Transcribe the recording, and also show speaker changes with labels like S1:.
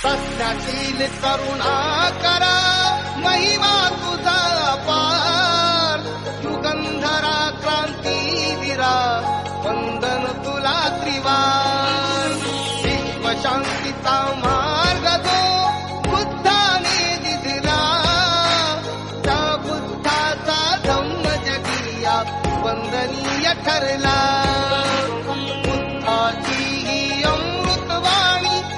S1: सत्यातील करुणा करा महिमा तुझा पार. युगंधरा क्रांतीवीरा वंदन तुला त्रिवार. विश्व शांतीचा मार्ग जो बुद्धाने दिला त्या बुद्धाचा धम्म जगिया वंदनीय ठरला.